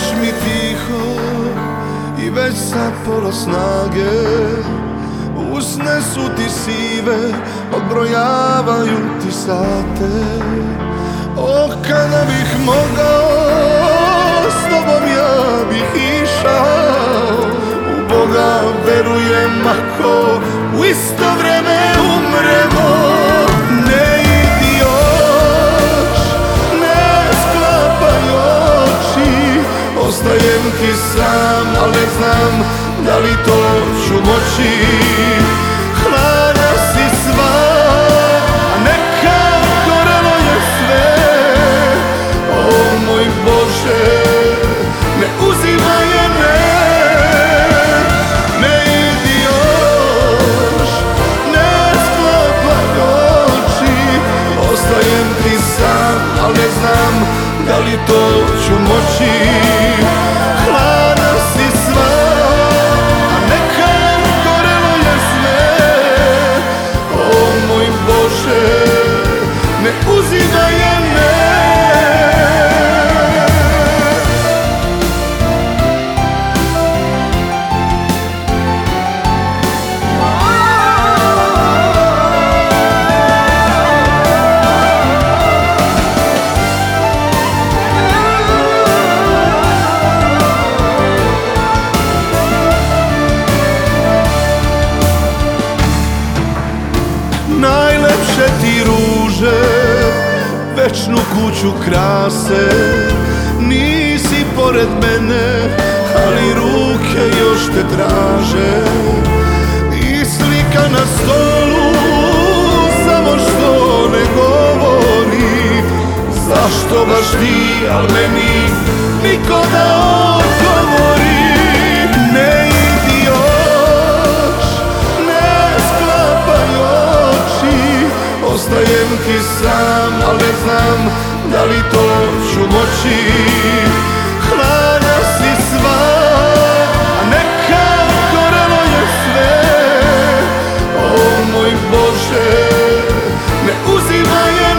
Kažeš mi tiho i već sa polo snage. Usne su ti sive, odbrojavaju ti sate. Oh, kada bih mogao, s tobom ja bih Ostajem ti sam, ali ne znam da li to ću moći. Si sva, a neka gorelo je sve. O moj Bože, ne uzimaj je, ne Ne idi još, ne sklapaj oči. Ostajem ti sam, ali ne znam da li to ću moći? Hlada si sva, a neka gorelo je sve. O moj Bože, ne uzimaj je, Najlepše ti ruže Večnu kuću krase. Nisi pored mene Ali ruke još te traže. I slika na stolu Samo što ne govori. Zašto baš ti, al meni Niko da znam Da li to ću moći. Hlada si sva A neka gorelo je sve. O moj Bože Ne uzimaj je,